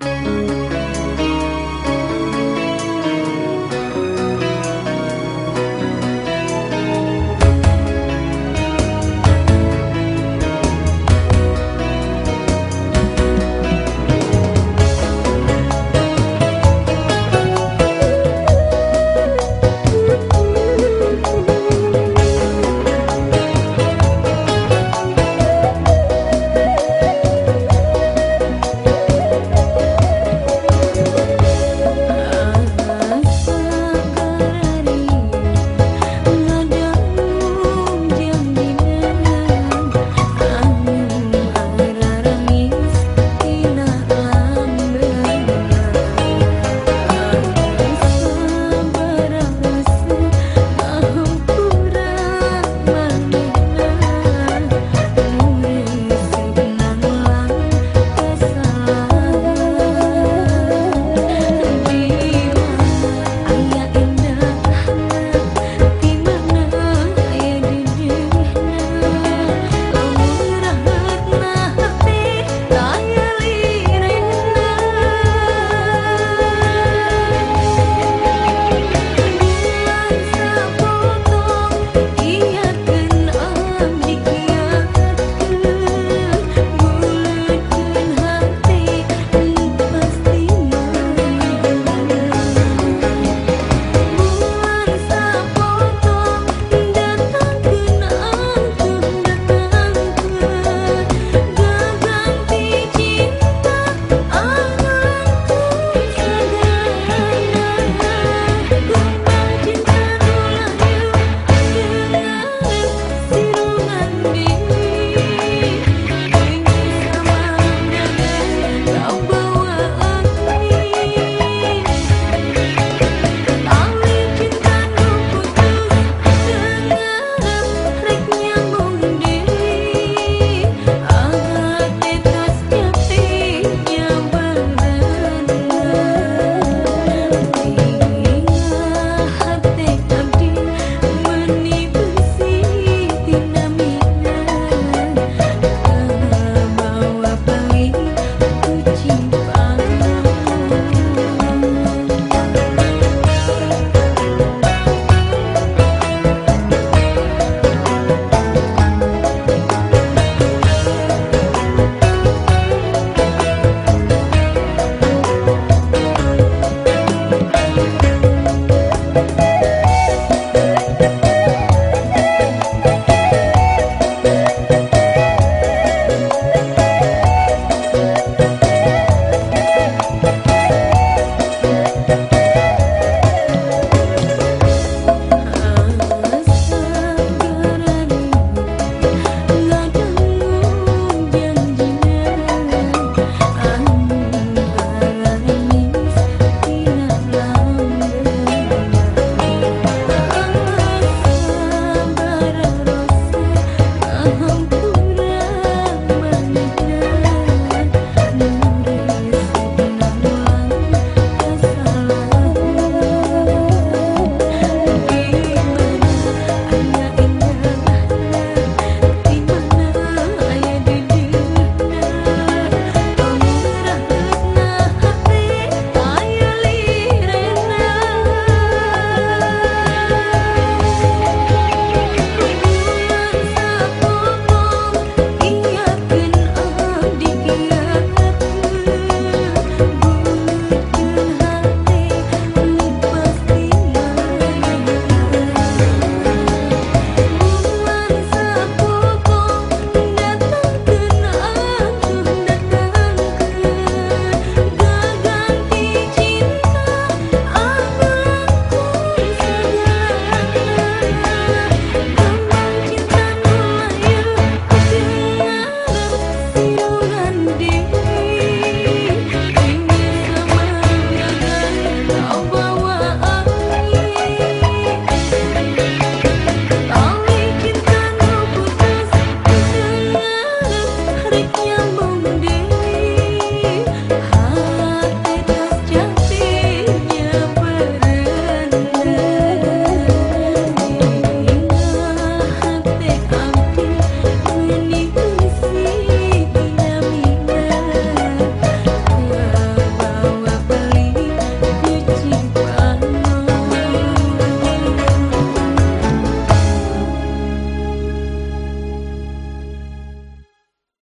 Música